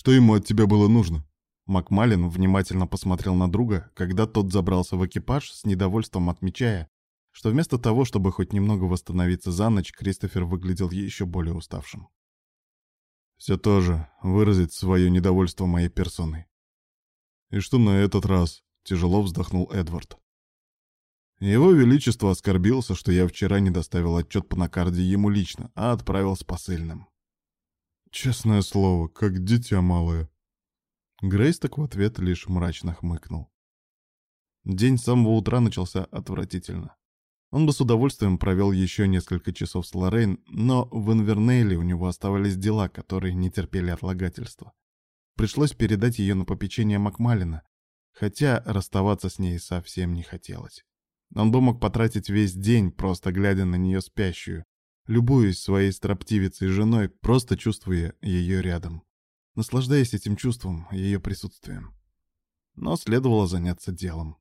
Что ему от тебя было нужно?» Макмалин внимательно посмотрел на друга, когда тот забрался в экипаж, с недовольством отмечая, что вместо того, чтобы хоть немного восстановиться за ночь, Кристофер выглядел еще более уставшим. Все тоже выразить свое недовольство моей персоной. «И что на этот раз?» — тяжело вздохнул Эдвард. Его Величество оскорбился, что я вчера не доставил отчет по накарде ему лично, а отправил с посыльным. Честное слово, как дитя малое. Грейс так в ответ лишь мрачно хмыкнул. День с самого утра начался отвратительно. Он бы с удовольствием провел еще несколько часов с Лоррейн, но в Инвернейле у него оставались дела, которые не терпели отлагательства. Пришлось передать ее на попечение Макмалина, хотя расставаться с ней совсем не хотелось. Он бы мог потратить весь день, просто глядя на нее спящую, любуясь своей строптивицей женой, просто чувствуя ее рядом наслаждаясь этим чувством, ее присутствием. Но следовало заняться делом.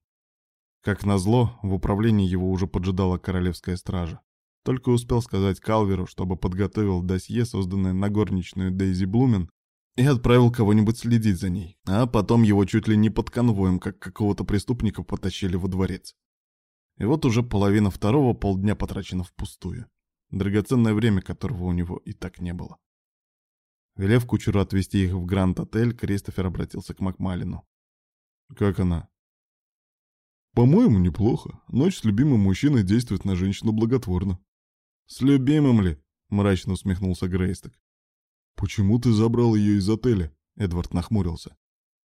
Как назло, в управлении его уже поджидала королевская стража. Только успел сказать Калверу, чтобы подготовил досье, созданное на горничную Дейзи Блумен, и отправил кого-нибудь следить за ней. А потом его чуть ли не под конвоем, как какого-то преступника, потащили во дворец. И вот уже половина второго полдня потрачена впустую. Драгоценное время, которого у него и так не было. Велев кучеру отвезти их в Гранд-отель, Кристофер обратился к Макмалину. «Как она?» «По-моему, неплохо. Ночь с любимым мужчиной действует на женщину благотворно». «С любимым ли?» — мрачно усмехнулся Грейсток. «Почему ты забрал ее из отеля?» — Эдвард нахмурился.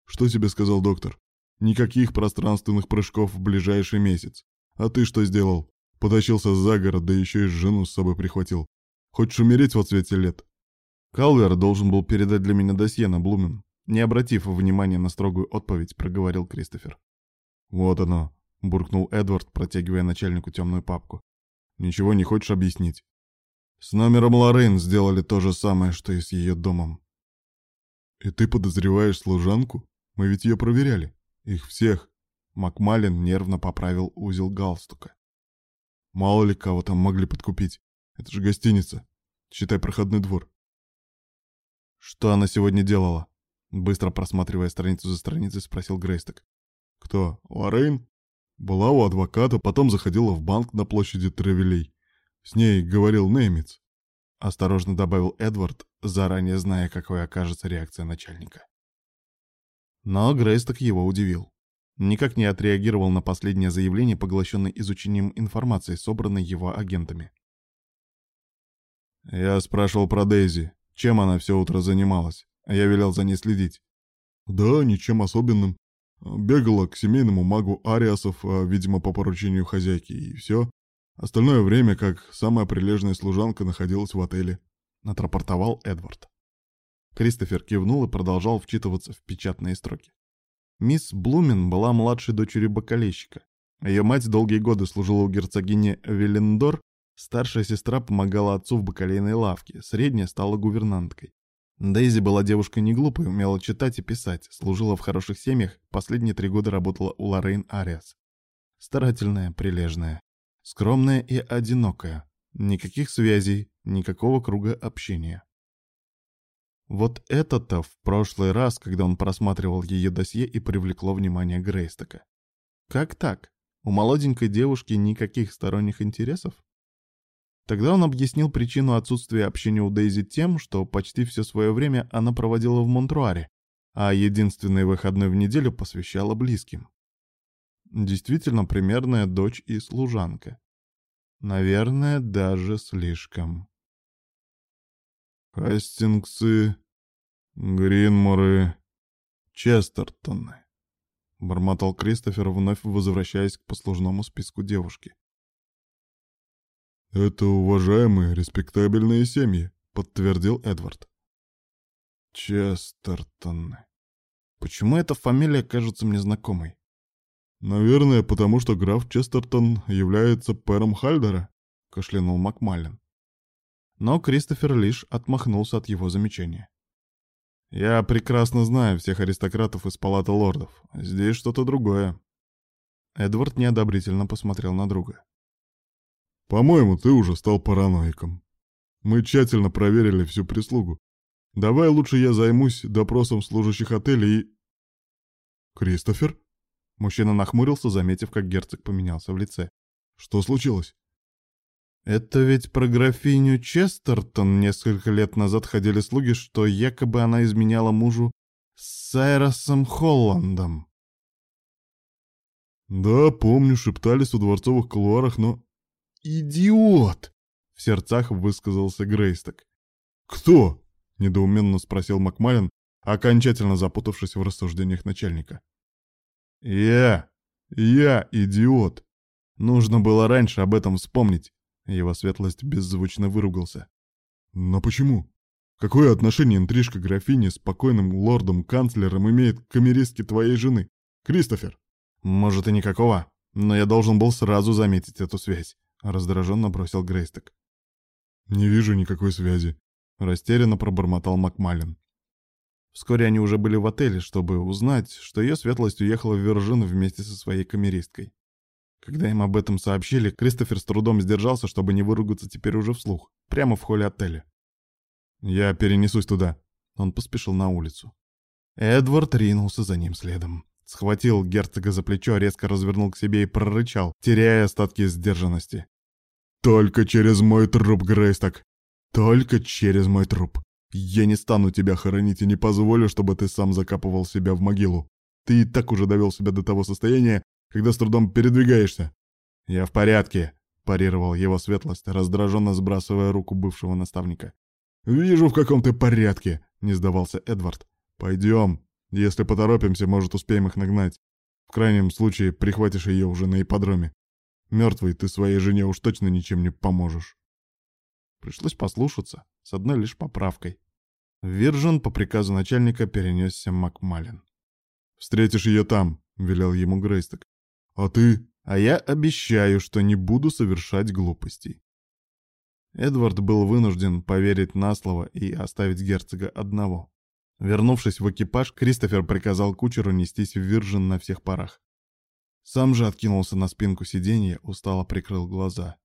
«Что тебе сказал доктор? Никаких пространственных прыжков в ближайший месяц. А ты что сделал? Потащился за город, да еще и жену с собой прихватил. Хочешь умереть в цвете лет?» Калвер должен был передать для меня досье на Блумен. Не обратив внимания на строгую отповедь, проговорил Кристофер. «Вот оно», — буркнул Эдвард, протягивая начальнику темную папку. «Ничего не хочешь объяснить?» «С номером Лоррейн сделали то же самое, что и с ее домом». «И ты подозреваешь служанку? Мы ведь ее проверяли. Их всех». Макмалин нервно поправил узел галстука. «Мало ли кого там могли подкупить. Это же гостиница. Считай проходной двор. «Что она сегодня делала?» Быстро просматривая страницу за страницей, спросил Грейсток. «Кто? Лоррейн?» «Была у адвоката, потом заходила в банк на площади Тревелей. С ней говорил немец». Осторожно добавил Эдвард, заранее зная, какой окажется реакция начальника. Но Грейсток его удивил. Никак не отреагировал на последнее заявление, поглощенное изучением информации, собранной его агентами. «Я спрашивал про Дейзи», чем она все утро занималась? Я велел за ней следить. Да, ничем особенным. Бегала к семейному магу Ариасов, а, видимо, по поручению хозяйки, и все. Остальное время, как самая прилежная служанка, находилась в отеле. Отрапортовал Эдвард. Кристофер кивнул и продолжал вчитываться в печатные строки. Мисс Блумен была младшей дочерью бокалейщика. Ее мать долгие годы служила у герцогини Веллендор Старшая сестра помогала отцу в бакалейной лавке, средняя стала гувернанткой. Дейзи была девушкой не глупой, умела читать и писать, служила в хороших семьях, последние три года работала у Лоррейн Ариас. Старательная, прилежная, скромная и одинокая. Никаких связей, никакого круга общения. Вот это-то в прошлый раз, когда он просматривал ее досье и привлекло внимание Грейстока. Как так? У молоденькой девушки никаких сторонних интересов? Тогда он объяснил причину отсутствия общения у Дейзи тем, что почти все свое время она проводила в Монтруаре, а единственный выходной в неделю посвящала близким. Действительно примерная дочь и служанка. Наверное, даже слишком. Хастингсы, Гринморы, Честертоны. Бормотал Кристофер, вновь возвращаясь к послужному списку девушки. «Это уважаемые, респектабельные семьи», — подтвердил Эдвард. Честертон. Почему эта фамилия кажется мне знакомой? Наверное, потому что граф Честертон является пэром Хальдера, кашлянул Макмаллен. Но Кристофер лишь отмахнулся от его замечания. Я прекрасно знаю всех аристократов из палаты лордов. Здесь что-то другое. Эдвард неодобрительно посмотрел на друга. По-моему, ты уже стал параноиком. Мы тщательно проверили всю прислугу. Давай лучше я займусь допросом служащих отеля и... Кристофер? Мужчина нахмурился, заметив, как герцог поменялся в лице. Что случилось? Это ведь про графиню Честертон несколько лет назад ходили слуги, что якобы она изменяла мужу с Сайросом Холландом. Да, помню, шептались в дворцовых кулуарах, но... «Идиот!» — в сердцах высказался Грейсток. «Кто?» — недоуменно спросил Макмалин, окончательно запутавшись в рассуждениях начальника. «Я! Я идиот! Нужно было раньше об этом вспомнить!» Его светлость беззвучно выругался. «Но почему? Какое отношение интрижка графини с покойным лордом-канцлером имеет к камеристке твоей жены, Кристофер?» «Может, и никакого, но я должен был сразу заметить эту связь», — раздраженно бросил Грейсток. «Не вижу никакой связи», Растерянно пробормотал Макмалин. Вскоре они уже были в отеле, чтобы узнать, что ее светлость уехала в Вержин вместе со своей камеристкой. Когда им об этом сообщили, Кристофер с трудом сдержался, чтобы не выругаться теперь уже вслух, прямо в холле отеля. «Я перенесусь туда». Он поспешил на улицу. Эдвард ринулся за ним следом. Схватил герцога за плечо, резко развернул к себе и прорычал, теряя остатки сдержанности. «Только через мой труп, Грейсток! Только через мой труп. Я не стану тебя хоронить и не позволю, чтобы ты сам закапывал себя в могилу. Ты и так уже довел себя до того состояния, когда с трудом передвигаешься. Я в порядке, парировал его светлость, раздраженно сбрасывая руку бывшего наставника. «Вижу, в каком ты порядке», — не сдавался Эдвард. «Пойдем. Если поторопимся, может, успеем их нагнать. В крайнем случае, прихватишь ее уже на ипподроме. Мертвый ты своей жене уж точно ничем не поможешь». Пришлось послушаться, с одной лишь поправкой. Виржин по приказу начальника перенесся Макмалин. «Встретишь ее там», — велел ему Грейсток. «А ты?» «А я обещаю, что не буду совершать глупостей». Эдвард был вынужден поверить на слово и оставить герцога одного. Вернувшись в экипаж, Кристофер приказал кучеру нестись в Виржин на всех парах. Сам же откинулся на спинку сиденья, устало прикрыл глаза.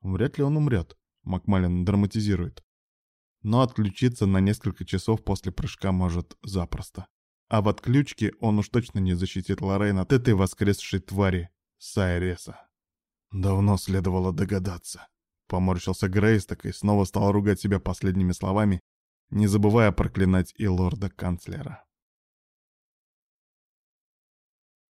Вряд ли он умрет. Макмалин драматизирует. Но отключиться на несколько часов после прыжка может запросто. А в отключке он уж точно не защитит Лоррейн от этой воскресшей твари Сайреса. Давно следовало догадаться. Поморщился Грейс, так и снова стал ругать себя последними словами, не забывая проклинать и лорда-канцлера.